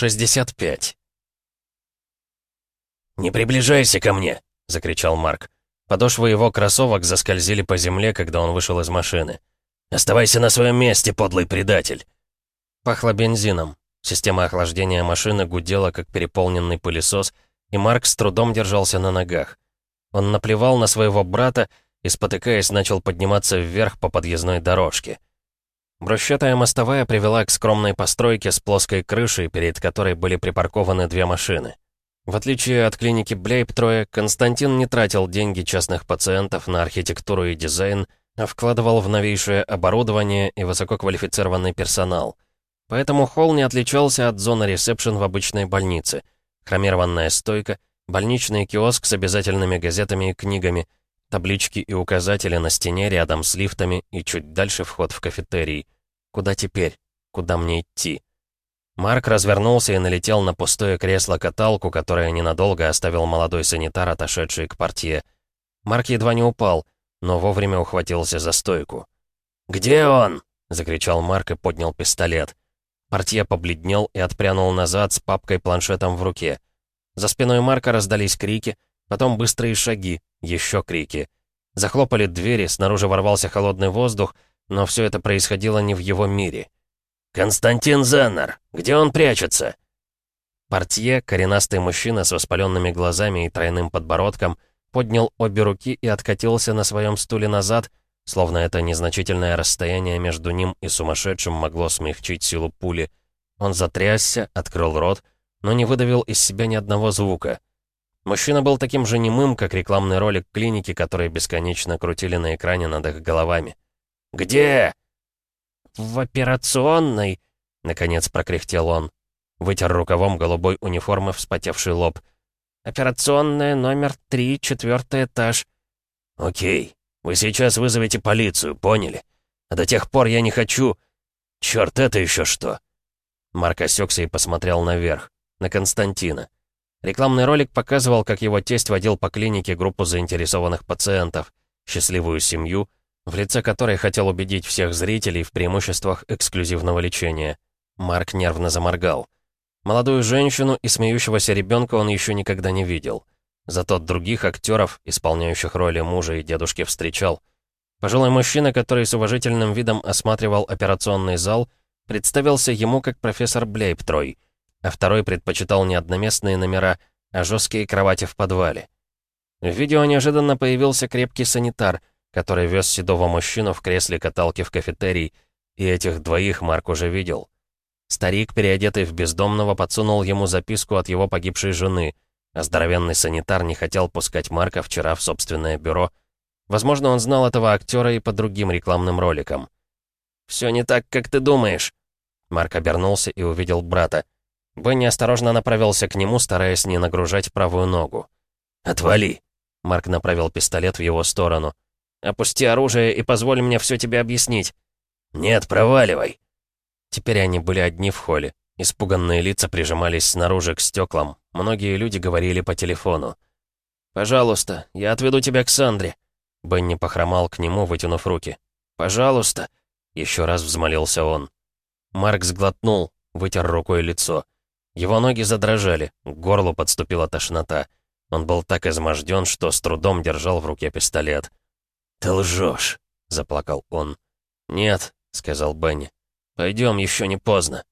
65. «Не приближайся ко мне!» — закричал Марк. Подошвы его кроссовок заскользили по земле, когда он вышел из машины. «Оставайся на своем месте, подлый предатель!» Пахло бензином. Система охлаждения машины гудела, как переполненный пылесос, и Марк с трудом держался на ногах. Он наплевал на своего брата и, спотыкаясь, начал подниматься вверх по подъездной дорожке. Брусчатая мостовая привела к скромной постройке с плоской крышей, перед которой были припаркованы две машины. В отличие от клиники Блейптроя, Константин не тратил деньги частных пациентов на архитектуру и дизайн, а вкладывал в новейшее оборудование и высококвалифицированный персонал. Поэтому холл не отличался от зоны ресепшн в обычной больнице. Хромированная стойка, больничный киоск с обязательными газетами и книгами — Таблички и указатели на стене рядом с лифтами и чуть дальше вход в кафетерий. Куда теперь? Куда мне идти? Марк развернулся и налетел на пустое кресло-каталку, которое ненадолго оставил молодой санитар, отошедший к портье. Марк едва не упал, но вовремя ухватился за стойку. «Где он?» — закричал Марк и поднял пистолет. Портье побледнел и отпрянул назад с папкой-планшетом в руке. За спиной Марка раздались крики — Потом быстрые шаги, еще крики. Захлопали двери, снаружи ворвался холодный воздух, но все это происходило не в его мире. «Константин Зеннер! Где он прячется?» Портье, коренастый мужчина с воспаленными глазами и тройным подбородком, поднял обе руки и откатился на своем стуле назад, словно это незначительное расстояние между ним и сумасшедшим могло смягчить силу пули. Он затрясся, открыл рот, но не выдавил из себя ни одного звука. Мужчина был таким же немым, как рекламный ролик клиники, который бесконечно крутили на экране над их головами. «Где?» «В операционной», — наконец прокряхтел он. Вытер рукавом голубой униформы вспотевший лоб. «Операционная номер три, четвертый этаж». «Окей, вы сейчас вызовете полицию, поняли? А до тех пор я не хочу...» «Черт, это еще что?» Марк осекся и посмотрел наверх, на Константина. Рекламный ролик показывал, как его тесть водил по клинике группу заинтересованных пациентов, счастливую семью, в лице которой хотел убедить всех зрителей в преимуществах эксклюзивного лечения. Марк нервно заморгал. Молодую женщину и смеющегося ребенка он еще никогда не видел. Зато других актеров, исполняющих роли мужа и дедушки, встречал. Пожилой мужчина, который с уважительным видом осматривал операционный зал, представился ему как профессор Блейптрой — а второй предпочитал не одноместные номера, а жесткие кровати в подвале. В видео неожиданно появился крепкий санитар, который вез седого мужчину в кресле каталки в кафетерий, и этих двоих Марк уже видел. Старик, переодетый в бездомного, подсунул ему записку от его погибшей жены, а здоровенный санитар не хотел пускать Марка вчера в собственное бюро. Возможно, он знал этого актера и по другим рекламным роликам. «Все не так, как ты думаешь». Марк обернулся и увидел брата. Бенни осторожно направился к нему, стараясь не нагружать правую ногу. «Отвали!» Марк направил пистолет в его сторону. «Опусти оружие и позволь мне все тебе объяснить». «Нет, проваливай!» Теперь они были одни в холле. Испуганные лица прижимались снаружи к стеклам. Многие люди говорили по телефону. «Пожалуйста, я отведу тебя к Сандре». Бенни похромал к нему, вытянув руки. «Пожалуйста!» Еще раз взмолился он. Марк сглотнул, вытер рукой лицо. Его ноги задрожали, к горлу подступила тошнота. Он был так изможден, что с трудом держал в руке пистолет. «Ты лжешь!» — заплакал он. «Нет», — сказал Бенни. «Пойдем, еще не поздно».